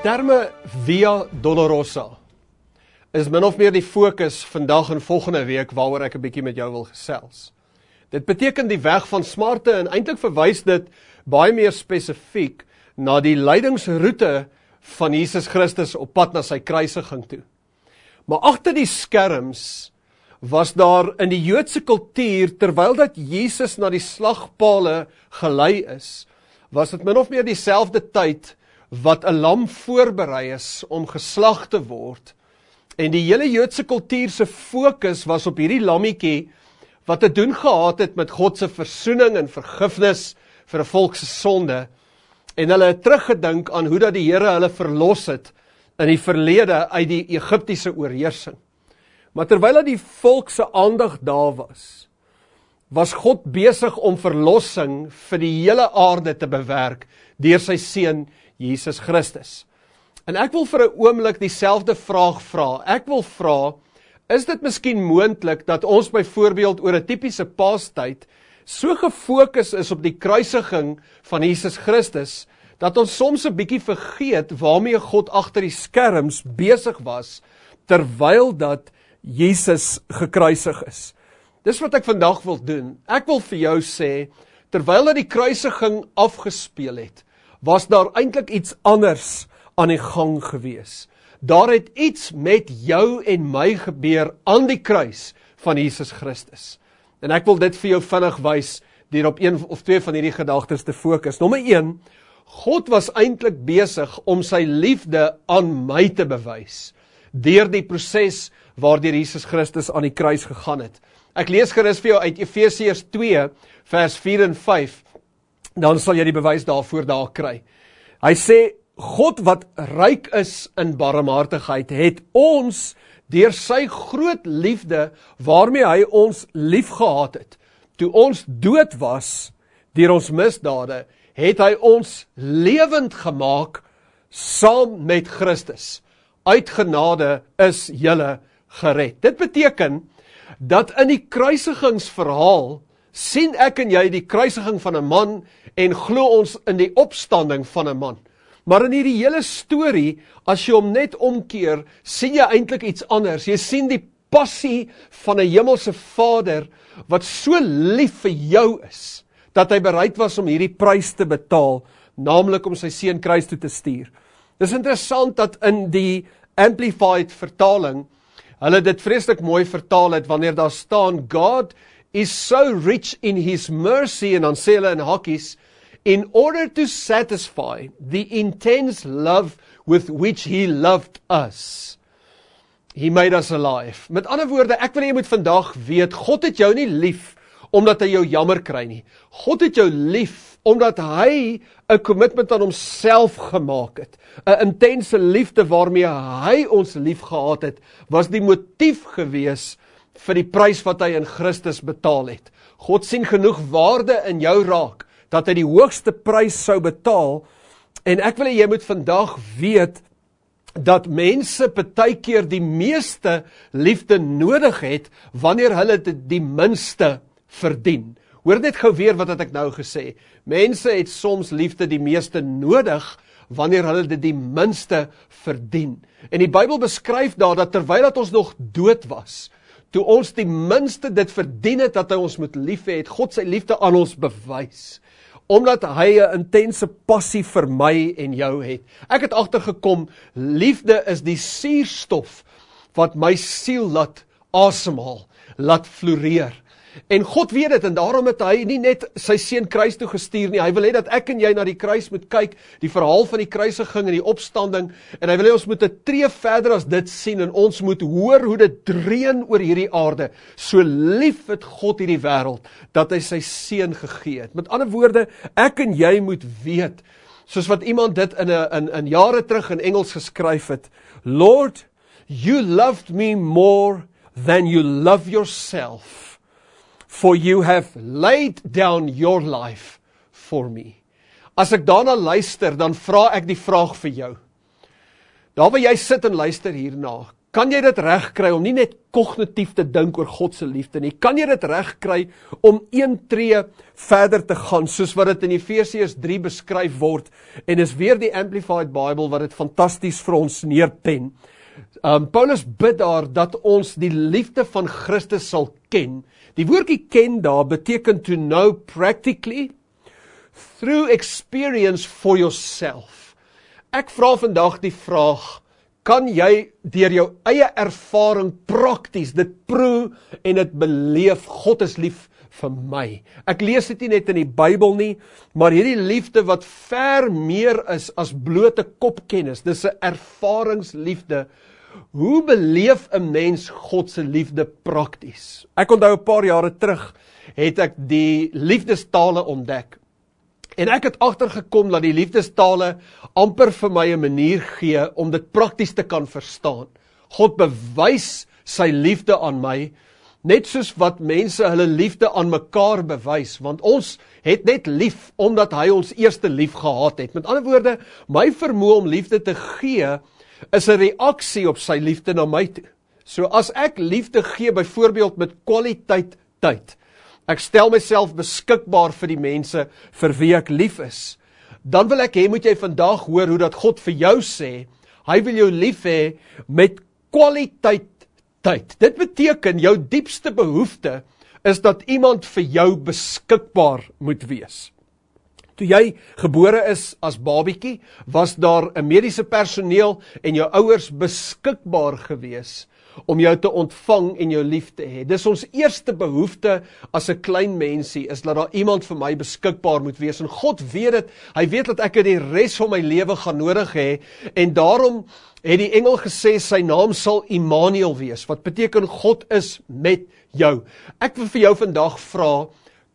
Terme Via Dolorosa is min of meer die fokus vandag en volgende week waaroor ek 'n bietjie met jou wil gesels. Dit beteken die weg van smarte en eintlik verwys dit baie meer spesifiek na die lydingsroete van Jesus Christus op pad na sy kruisiging toe. Maar agter die skerms was daar in die Joodse kultuur terwyl dat Jesus na die slagpale gelei is, was dit min of meer dieselfde tyd wat 'n lam voorberei is om geslag te word. En die hele Joodse kultuur se fokus was op hierdie lammetjie wat te doen gehad het met God se verzoening en vergifnis vir 'n volk se sonde. En hulle het teruggedink aan hoe dat die Here hulle verlos het in die verlede uit die Egiptiese oorheersing. Maar terwyl dat die volk se aandag daar was, was God besig om verlossing vir die hele aarde te bewerk deur sy seun Jesus Christus. En ek wil vir 'n oomblik dieselfde vraag vra. Ek wil vra, is dit miskien moontlik dat ons byvoorbeeld oor 'n tipiese Paastyd so gefokus is op die kruisiging van Jesus Christus dat ons soms 'n bietjie vergeet waarmee God agter die skerms besig was terwyl dat Jesus gekruisig is. Dis wat ek vandag wil doen. Ek wil vir jou sê terwyl dat die kruisiging afgespeel het, was daar eintlik iets anders aan die gang gewees. Daar het iets met jou en my gebeur aan die kruis van Jesus Christus. En ek wil dit vir jou vinnig wys deur op een of twee van hierdie gedagtes te fokus. Nommer 1: God was eintlik besig om sy liefde aan my te bewys deur die proses waardeur Jesus Christus aan die kruis gegaan het. Ek lees gerus vir jou uit Efesiërs 2 vers 4 en 5 dan sal jy die bewys daarvoor daar kry. Hy sê God wat ryk is in barmhartigheid het ons deur sy groot liefde waarmee hy ons liefgehad het toe ons dood was deur ons misdade het hy ons lewend gemaak saam met Christus. Uit genade is jy gered. Dit beteken dat in die kruisigingsverhaal sien ek en jy die kruisiging van 'n man en glo ons in die opstanding van 'n man. Maar in hierdie hele storie, as jy hom net omkeer, sien jy eintlik iets anders. Jy sien die passie van 'n hemelse Vader wat so lief vir jou is dat hy bereid was om hierdie prys te betaal, naamlik om sy seun kruis toe te stuur. Dis interessant dat in die amplified vertaling hulle dit vreeslik mooi vertaal het wanneer daar staan God is so rich in his mercy en dan sê hulle in hakkies in order to satisfy the intense love with which he loved us. He made us alive. Met ander woorde ek wil jy moet vandag weet God het jou nie lief omdat hy jou jammer kry nie. God het jou lief omdat hy 'n kommitment aan homself gemaak het. 'n intense liefde waarmee hy ons liefgehad het was die motief gewees vir die prys wat hy in Christus betaal het. God sien genoeg waarde in jou raak dat hy die hoogste prys sou betaal en ek wil jy moet vandag weet dat mense keer die meeste liefde nodig het wanneer hulle dit die minste verdien. Hoor net gou weer wat het ek nou gesê. Mense het soms liefde die meeste nodig wanneer hulle dit die minste verdien. En die Bybel beskryf daar dat terwyl dat ons nog dood was, toe ons die minste dit verdien het dat hy ons moet lief hê, het God sy liefde aan ons bewys. Omdat hy 'n intense passie vir my en jou het. Ek het agtergekom, liefde is die suurstof wat my siel laat asemhaal, laat floreer. En God weet dit en daarom het hy nie net sy seun kruis toe gestuur nie. Hy wil hê dat ek en jy na die kruis moet kyk, die verhaal van die kruisiging en die opstanding en hy wil hê ons moet 'n tree verder as dit sien en ons moet hoor hoe dit dreun oor hierdie aarde. So lief het God hierdie wêreld dat hy sy seun gegee het. Met ander woorde, ek en jy moet weet soos wat iemand dit in 'n in in jare terug in Engels geskryf het. Lord, you loved me more than you love yourself for you have laid down your life for me. As ek daarna luister, dan vra ek die vraag vir jou. Daar waar jy sit en luister hierna, Kan jy dit regkry om nie net kognitief te dink oor God se liefde nie? Kan jy dit regkry om een tree verder te gaan soos wat dit in Efesiërs 3 beskryf word en is weer die Amplified Bible wat dit fantasties vir ons neerpen. Um Paulus bid daar dat ons die liefde van Christus sal ken. Die woordjie ken daar beteken to know practically through experience for yourself. Ek vra vandag die vraag kan jy deur jou eie ervaring prakties dit proe en dit beleef God is lief vir my. Ek lees dit nie net in die Bybel nie, maar hierdie liefde wat ver meer is as blote kopkennis. Dis 'n ervaringsliefde. Hoe beleef 'n mens God se liefde prakties? Ek onthou 'n paar jare terug het ek die liefdestale ontdek. En ek het agtergekom dat die liefdestale amper vir my 'n manier gee om dit prakties te kan verstaan. God bewys sy liefde aan my net soos wat mense hulle liefde aan mekaar bewys, want ons het net lief omdat hy ons eerste lief gehad het. Met ander woorde, my vermoë om liefde te gee is 'n reaksie op sy liefde na my toe. So as ek liefde gee byvoorbeeld met kwaliteit tyd, Ek stel myself beskikbaar vir die mense vir wie ek lief is. Dan wil ek hê moet jy vandag hoor hoe dat God vir jou sê, hy wil jou lief hê met kwaliteit tyd. Dit beteken jou diepste behoefte is dat iemand vir jou beskikbaar moet wees. Toe jy gebore is as babietjie, was daar 'n mediese personeel en jou ouers beskikbaar gewees om jou te ontvang en jou lief te hê. Dis ons eerste behoefte as 'n klein mensie is dat daar iemand vir my beskikbaar moet wees en God weet dit. Hy weet dat ek dit die res van my lewe gaan nodig hê en daarom het die engel gesê sy naam sal Immanuel wees wat beteken God is met jou. Ek wil vir jou vandag vra,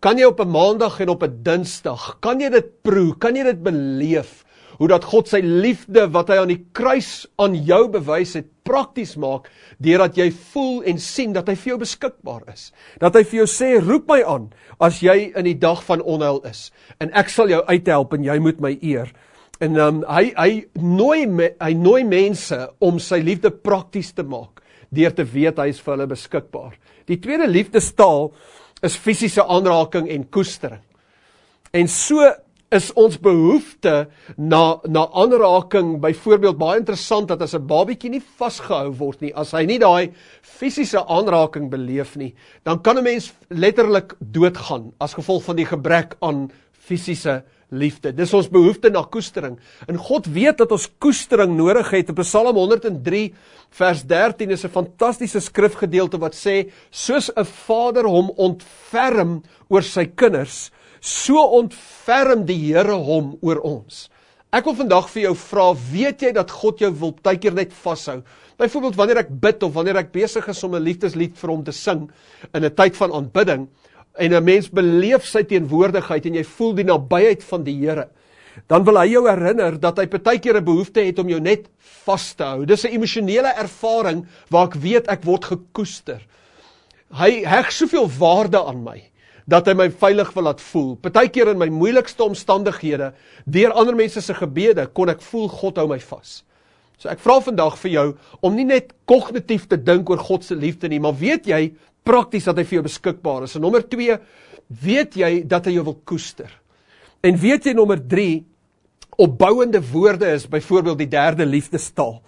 kan jy op 'n maandag en op 'n dinsdag, kan jy dit proe? Kan jy dit beleef? hoe dat God sy liefde wat hy aan die kruis aan jou bewys het prakties maak deurdat jy voel en sien dat hy vir jou beskikbaar is. Dat hy vir jou sê roep my aan as jy in die dag van onheil is en ek sal jou uithelp en jy moet my eer. En um, hy hy nooi me, hy nooi mense om sy liefde prakties te maak deur te weet hy is vir hulle beskikbaar. Die tweede liefdestaal is fisiese aanraking en koestering. En so is ons behoefte na na aanraking byvoorbeeld baie interessant dat as 'n babietjie nie vasgehou word nie as hy nie daai fisiese aanraking beleef nie dan kan 'n mens letterlik doodgaan as gevolg van die gebrek aan fisiese liefde dis ons behoefte na koestering en God weet dat ons koestering nodig het op Psalm 103 vers 13 is 'n fantastiese skrifgedeelte wat sê soos 'n vader hom ontferm oor sy kinders so ontferm die Here hom oor ons. Ek wil vandag vir jou vra, weet jy dat God jou wil baie keer net vashou? Byvoorbeeld wanneer ek bid of wanneer ek besig is om 'n liefdeslied vir hom te sing in 'n tyd van aanbidding en 'n mens beleef sy teenwoordigheid en jy voel die nabyheid van die Here, dan wil hy jou herinner dat hy baie keer 'n behoefte het om jou net vas te hou. Dis 'n emosionele ervaring waar ek weet ek word gekoester. Hy heg soveel waarde aan my dat hy my veilig wil laat voel. Partykeer in my moeilikste omstandighede, deur ander mense se gebede, kon ek voel God hou my vas. So ek vra vandag vir jou om nie net kognitief te dink oor God se liefde nie, maar weet jy prakties dat hy vir jou beskikbaar is. En nommer 2, weet jy dat hy jou wil koester. En weet jy nommer 3, opbouende woorde is byvoorbeeld die derde liefdestaal.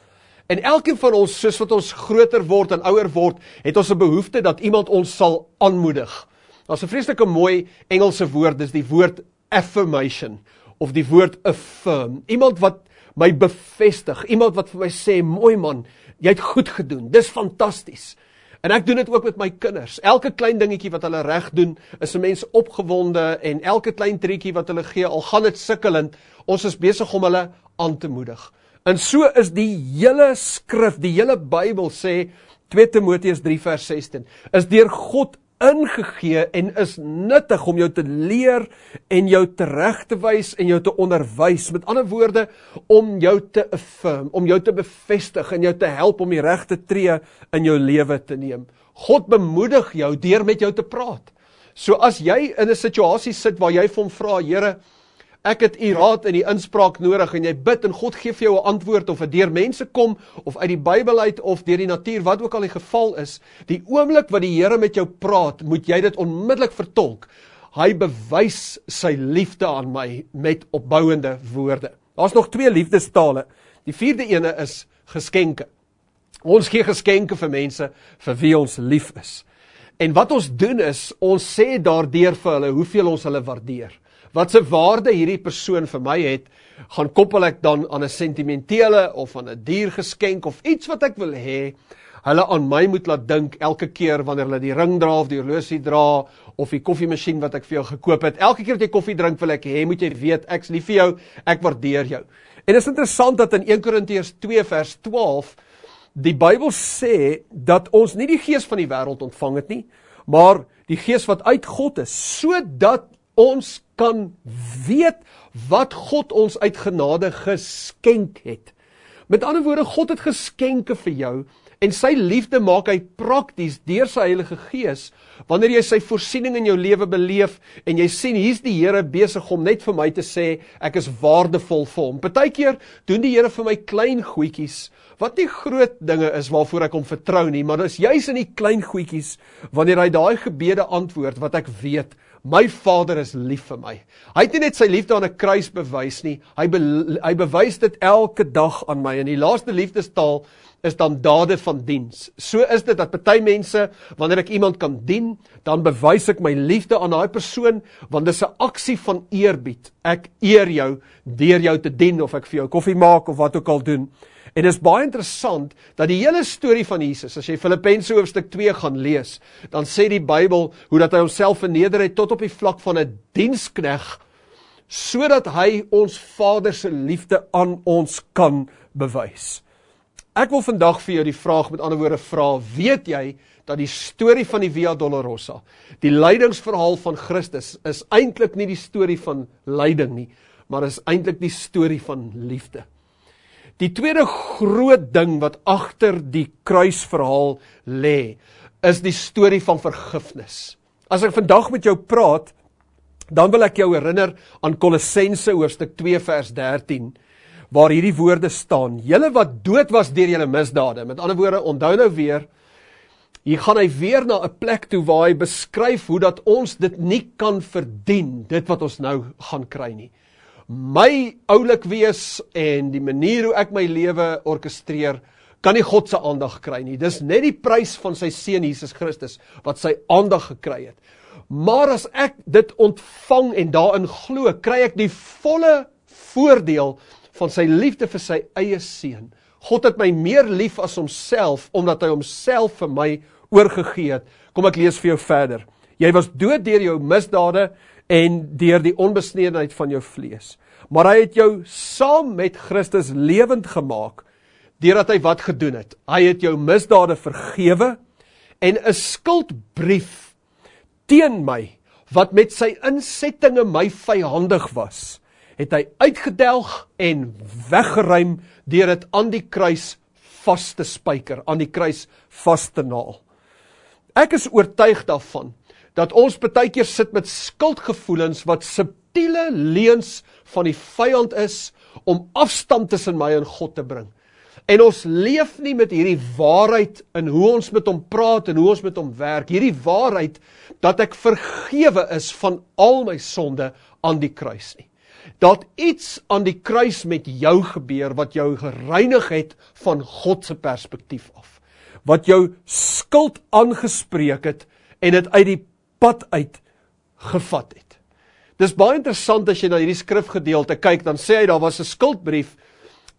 En elkeen van ons, soos wat ons groter word en ouer word, het ons 'n behoefte dat iemand ons sal aanmoedig. Daar's 'n vreeslike mooi Engelse woord, dis die woord affirmation of die woord affirm. Iemand wat my bevestig, iemand wat vir my sê, "Mooi man, jy het goed gedoen. Dis fantasties." En ek doen dit ook met my kinders. Elke klein dingetjie wat hulle reg doen, is 'n mens opgewonde en elke klein treetjie wat hulle gee, al gaan dit sukkelend, ons is besig om hulle aan te moedig. En so is die hele skrif, die hele Bybel sê 2 Timoteus 3 vers 16, is deur God ingegee en is nuttig om jou te leer en jou tereg te wys en jou te onderwys. Met ander woorde, om jou te affirm, om jou te bevestig en jou te help om die regte tree in jou lewe te neem. God bemoedig jou deur met jou te praat. So as jy in 'n situasie sit waar jy vir hom vra, Here, ek het u raad in die inspraak nodig en jy bid en God gee vir jou 'n antwoord of dit deur mense kom of uit die Bybel uit of deur die natuur, wat ook al die geval is, die oomblik wat die Here met jou praat, moet jy dit onmiddellik vertolk. Hy bewys sy liefde aan my met opbouende woorde. Daar's nog twee liefdestale. Die vierde ene is geskenke. Ons gee geskenke vir mense vir wie ons lief is. En wat ons doen is, ons sê daardeur vir hulle hoeveel ons hulle waardeer. Wat se waarde hierdie persoon vir my het, gaan koppel ek dan aan 'n sentimentele of aan 'n duur geskenk of iets wat ek wil hê hulle aan my moet laat dink elke keer wanneer hulle die ring dra of die horlosie dra of die koffiemasjien wat ek vir jou gekoop het. Elke keer as jy koffie drink, wil ek hê moet jy weet ek's lief vir jou, ek waardeer jou. En dit is interessant dat in 1 Korintiërs 2 vers 12 die Bybel sê dat ons nie die gees van die wêreld ontvang het nie, maar die gees wat uit God is, sodat ons kan weet wat God ons uit genade geskenk het. Met ander woorde, God het geskenke vir jou en sy liefde maak hy prakties deur sy Heilige Gees. Wanneer jy sy voorsiening in jou lewe beleef en jy sien hier's die Here besig om net vir my te sê ek is waardevol vir hom. Partykeer doen die Here vir my klein goedjies wat nie groot dinge is waarvoor ek hom vertrou nie, maar dis juis in die klein goedjies wanneer hy daai gebede antwoord wat ek weet My Vader is lief vir my. Hy het nie net sy liefde aan 'n kruis bewys nie, hy be, hy bewys dit elke dag aan my. En die laaste liefdestaal is dan dade van diens. So is dit dat party mense wanneer ek iemand kan dien, dan bewys ek my liefde aan daai persoon want dis 'n aksie van eerbied. Ek eer jou deur jou te dien of ek vir jou koffie maak of wat ook al doen. En dit is baie interessant dat die hele storie van Jesus, as jy Filippense hoofstuk 2 gaan lees, dan sê die Bybel hoe dat hy homself verneder het tot op die vlak van 'n dienskneg sodat hy ons Vader se liefde aan ons kan bewys. Ek wil vandag vir jou die vraag met ander woorde vra, weet jy dat die storie van die Via Dolorosa, die lydingsverhaal van Christus is eintlik nie die storie van lyding nie, maar is eintlik die storie van liefde. Die tweede groot ding wat agter die kruisverhaal lê, is die storie van vergifnis. As ek vandag met jou praat, dan wil ek jou herinner aan Kolossense hoofstuk 2 vers 13 waar hierdie woorde staan: "Julle wat dood was deur julle misdade." Met ander woorde, onthou nou weer, hier gaan hy weer na 'n plek toe waar hy beskryf hoe dat ons dit nie kan verdien, dit wat ons nou gaan kry nie my oulik wees en die manier hoe ek my lewe orkestreer, kan nie God se aandag kry nie. Dis net die prys van sy seun Jesus Christus wat sy aandag gekry het. Maar as ek dit ontvang en daarin glo, kry ek die volle voordeel van sy liefde vir sy eie seun. God het my meer lief as homself omdat hy homself vir my oorgegee het. Kom ek lees vir jou verder. Jy was dood deur jou misdade en deur die onbesnedenheid van jou vlees. Maar hy het jou saam met Christus lewend gemaak deurdat hy wat gedoen het. Hy het jou misdade vergewe en 'n skuldbrief teen my wat met sy insettinge my vyandig was, het hy uitgedelg en weggeruim deur dit aan die kruis vas te spyker, aan die kruis vas te naal. Ek is oortuig daarvan dat ons baie keer sit met skuldgevoelens wat subtiele leuns van die vyand is om afstand tussen my en God te bring. En ons leef nie met hierdie waarheid in hoe ons met hom praat en hoe ons met hom werk. Hierdie waarheid dat ek vergewe is van al my sonde aan die kruis nie. Dat iets aan die kruis met jou gebeur wat jou gereinig het van God se perspektief af. Wat jou skuld aangespreek het en dit uit die pad uit gevat het. Dis baie interessant as jy na hierdie skrifgedeelte kyk, dan sê hy daar was 'n skuldbrief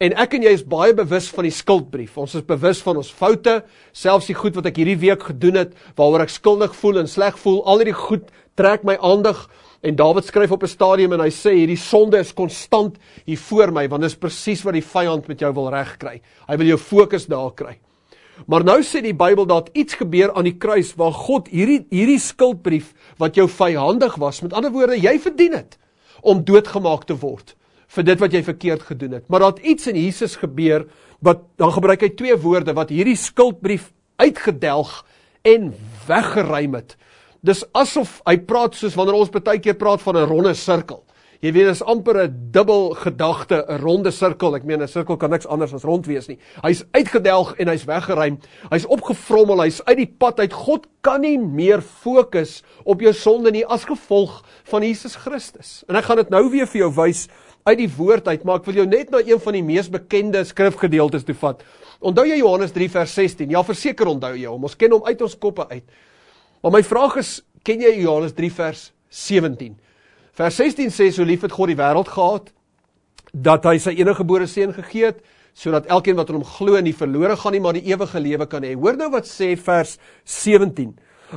en ek en jy is baie bewus van die skuldbrief. Ons is bewus van ons foute, selfs die goed wat ek hierdie week gedoen het waaroor ek skuldig voel en sleg voel. Al hierdie goed trek my aandag en Dawid skryf op 'n stadium en hy sê hierdie sonde is konstant hier voor my want is presies wat die vyand met jou wil regkry. Hy wil jou fokus daar kry. Maar nou sê die Bybel dat iets gebeur aan die kruis waar God hierdie hierdie skuldbrief wat jou vyandig was, met ander woorde, jy verdien dit om doodgemaak te word vir dit wat jy verkeerd gedoen het. Maar dat iets in Jesus gebeur wat dan gebruik hy twee woorde wat hierdie skuldbrief uitgedelg en weggeruim het. Dis asof hy praat soos wanneer ons baie keer praat van 'n ronde sirkel. Jy weet, is amper 'n dubbel gedagte, 'n ronde sirkel. Ek meen 'n sirkel kan niks anders as rond wees nie. Hy's uitgedelg en hy's weggeruim. Hy's opgevrommel, hy's uit die pad uit. God kan nie meer fokus op jou sonde nie as gevolg van Jesus Christus. En ek gaan dit nou weer vir jou wys uit die woord uit, maar ek wil jou net na een van die mees bekende skrifgedeeltes toe vat. Onthou jy Johannes 3 vers 16? Ja, verseker onthou jy hom. Ons ken hom uit ons koppe uit. Maar my vraag is, ken jy Johannes 3 vers 17? Vers 16 sê so lief het God die wêreld gehad dat hy sy enige gebore seun gegee het sodat elkeen wat in hom glo nie verlore gaan nie, maar die ewige lewe kan hê. Hoor nou wat sê vers 17.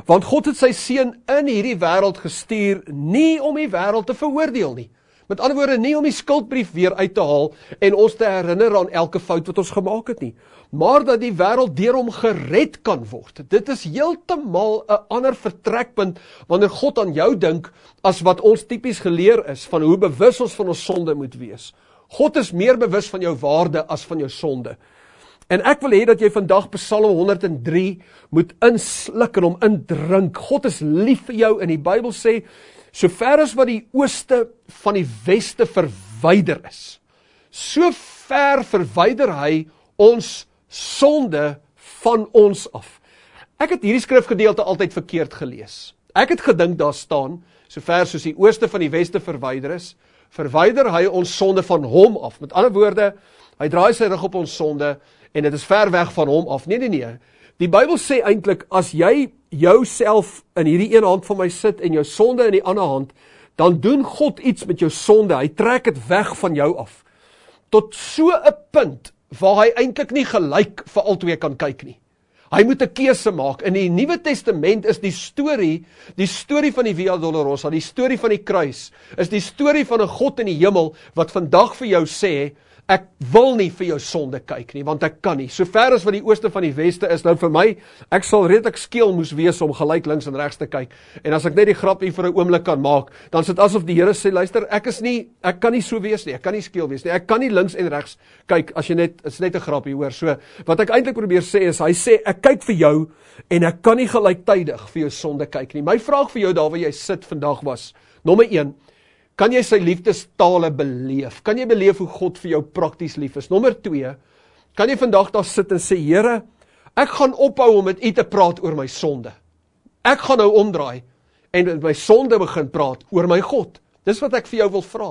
Want God het sy seun in hierdie wêreld gestuur nie om die wêreld te veroordeel nie, Met ander woorde, nie om die skuldbrief weer uit te haal en ons te herinner aan elke fout wat ons gemaak het nie, maar dat die wêreld deur hom gered kan word. Dit is heeltemal 'n ander vertrekpunt wanneer God aan jou dink as wat ons tipies geleer is van hoe bewus ons van ons sonde moet wees. God is meer bewus van jou waarde as van jou sonde. En ek wil hê dat jy vandag Psalm 103 moet insluk en hom indrink. God is lief vir jou en die Bybel sê so ver as wat die ooste van die weste verwyder is, so ver verwyder hy ons sonde van ons af. Ek het hierdie skrifgedeelte altyd verkeerd gelees. Ek het gedink daar staan, so ver soos die ooste van die weste verwyder is, verwyder hy ons sonde van hom af. Met ander woorde, hy draai sy rug op ons sonde en dit is ver weg van hom af. Nee nee nee. Die Bybel sê eintlik as jy jouself in hierdie een hand van my sit en jou sonde in die ander hand, dan doen God iets met jou sonde. Hy trek dit weg van jou af. Tot so 'n punt waar hy eintlik nie gelyk vir albei kan kyk nie. Hy moet 'n keuse maak. In die Nuwe Testament is die storie, die storie van die Via Dolorosa, die storie van die kruis, is die storie van 'n God in die hemel wat vandag vir jou sê, ek wil nie vir jou sonde kyk nie, want ek kan nie. So ver as wat die ooste van die weste is, nou vir my, ek sal redelik skeel moes wees om gelyk links en regs te kyk. En as ek net die grap hier vir 'n oomblik kan maak, dan sit asof die Here sê, luister, ek is nie, ek kan nie so wees nie, ek kan nie skeel wees nie. Ek kan nie links en regs kyk as jy net, is net 'n grap hier hoor. So, wat ek eintlik probeer sê is, hy sê, ek kyk vir jou en ek kan nie gelyktydig vir jou sonde kyk nie. My vraag vir jou daar waar jy sit vandag was, nommer 1, Kan jy sy liefdestale beleef? Kan jy beleef hoe God vir jou prakties lief is? Nommer 2. Kan jy vandag daar sit en sê, Here, ek gaan ophou om met U te praat oor my sonde. Ek gaan nou omdraai en met my sonde begin praat oor my God. Dis wat ek vir jou wil vra.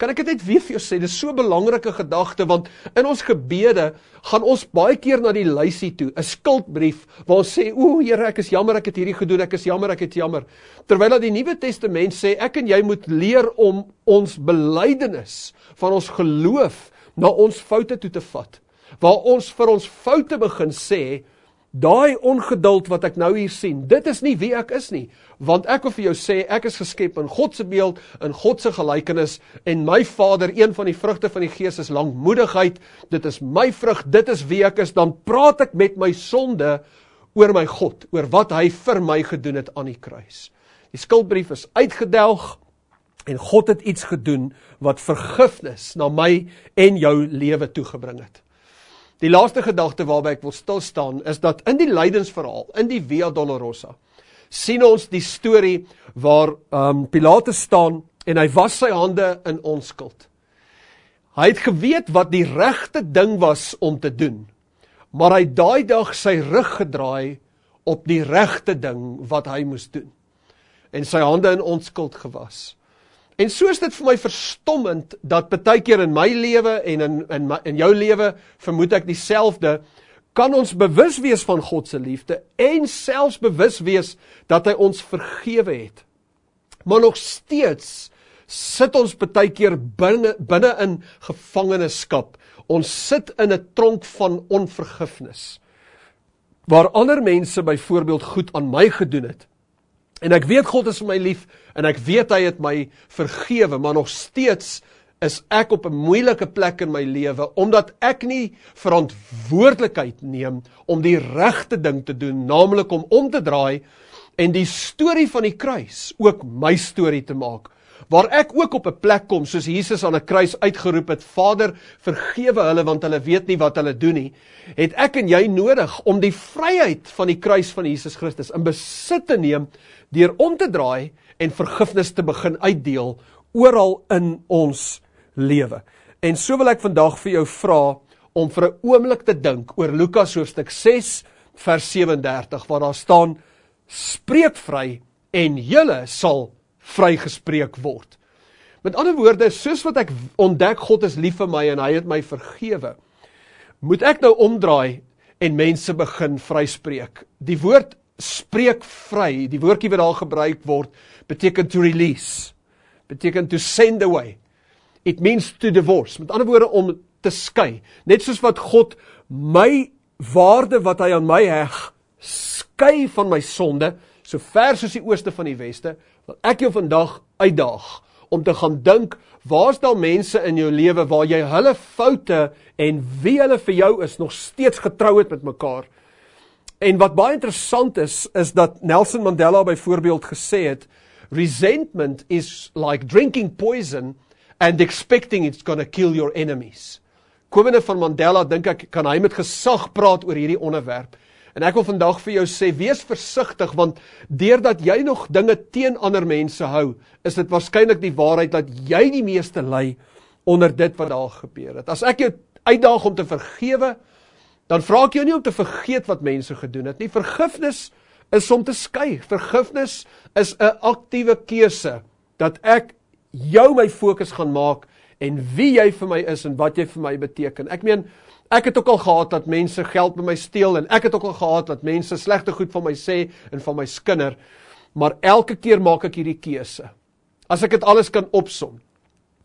Kan ek dit net weer vir jou sê, dis so 'n belangrike gedagte want in ons gebede gaan ons baie keer na die lysie toe, 'n skuldbrief waar ons sê, "O Here, ek is jammer ek het hierdie gedoen, ek is jammer ek het jammer." Terwyl dat die Nuwe Testament sê ek en jy moet leer om ons belydenis van ons geloof na ons foute toe te vat. Waar ons vir ons foute begin sê, Daai ongeduld wat ek nou hier sien, dit is nie wie ek is nie, want ek wil vir jou sê ek is geskep in God se beeld, in God se gelykenis en my Vader, een van die vrugte van die Gees is lankmoedigheid. Dit is my vrug, dit is wie ek is. Dan praat ek met my sonde oor my God, oor wat hy vir my gedoen het aan die kruis. Die skuldbrief is uitgedelg en God het iets gedoen wat vergifnis na my en jou lewe toegebring het. Die laaste gedagte waarby ek wil stil staan is dat in die lydensverhaal, in die Via Dolorosa, sien ons die storie waar um, Pilatus staan en hy was sy hande in onskuld. Hy het geweet wat die regte ding was om te doen, maar hy daai dag sy rug gedraai op die regte ding wat hy moes doen en sy hande in onskuld gewas. En so is dit vir my verstommend dat baie keer in my lewe en in in in jou lewe vermoed ek dieselfde kan ons bewus wees van God se liefde en selfs bewus wees dat hy ons vergewe het. Maar nog steeds sit ons baie keer binne binne in gevangenskap. Ons sit in 'n tronk van onvergifnis. Waar ander mense byvoorbeeld goed aan my gedoen het En ek weet God is vir my lief en ek weet hy het my vergewe, maar nog steeds is ek op 'n moeilike plek in my lewe omdat ek nie verantwoordelikheid neem om die regte ding te doen, naamlik om om te draai en die storie van die kruis ook my storie te maak waar ek ook op 'n plek kom soos Jesus aan 'n kruis uitgeroep het Vader vergewe hulle want hulle weet nie wat hulle doen nie het ek en jy nodig om die vryheid van die kruis van Jesus Christus in besit te neem deur om te draai en vergifnis te begin uitdeel oral in ons lewe. En so wil ek vandag vir jou vra om vir 'n oomblik te dink oor Lukas hoofstuk 6 vers 37 waar daar staan spreek vry en julle sal vrygespreek word. Met ander woorde, soos wat ek ontdek God is lief vir my en hy het my vergewe, moet ek nou omdraai en mense begin vryspreek. Die woord spreek vry, die woordjie wat daar gebruik word, beteken to release. Beteken to send away. It means to divorce. Met ander woorde om te skei. Net soos wat God my waarde wat hy aan my heg skei van my sonde, so ver soos die ooste van die weste, wil ek jou vandag uitdaag om te gaan dink, waar's daar mense in jou lewe waar jy hulle foute en wie hulle vir jou is nog steeds getrou het met mekaar? En wat baie interessant is, is dat Nelson Mandela byvoorbeeld gesê het, resentment is like drinking poison and expecting it's to kill your enemies. Komende van Mandela dink ek kan hy met gesag praat oor hierdie onderwerp. En ek wil vandag vir jou sê wees versigtig want deurdat jy nog dinge teen ander mense hou, is dit waarskynlik die waarheid dat jy die meeste ly onder dit wat daar gebeur het. As ek jou uitdaag om te vergewe, dan vra ek jou nie om te vergeet wat mense gedoen het nie. Vergifnis is om te skei. Vergifnis is 'n aktiewe keuse dat ek jou my fokus gaan maak en wie jy vir my is en wat jy vir my beteken. Ek meen, ek het ook al gehad dat mense geld by my steel en ek het ook al gehad dat mense slegte goed van my sê en van my skinder, maar elke keer maak ek hierdie keuse. As ek dit alles kan opsom,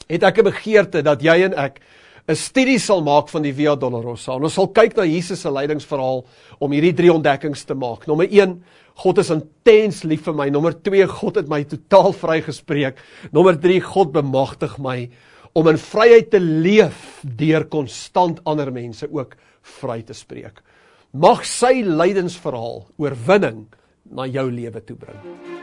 het ek 'n begeerte dat jy en ek 'n studie sal maak van die Via Dolorosa. En ons sal kyk na Jesus se lydingsverhaal om hierdie drie ontdekkings te maak. Nommer 1, God is intens lief vir my. Nommer 2, God het my totaal vrygespreek. Nommer 3, God bemagtig my om in vryheid te leef deur konstant ander mense ook vry te spreek. Mag sy lydensverhaal oorwinning na jou lewe toe bring. You.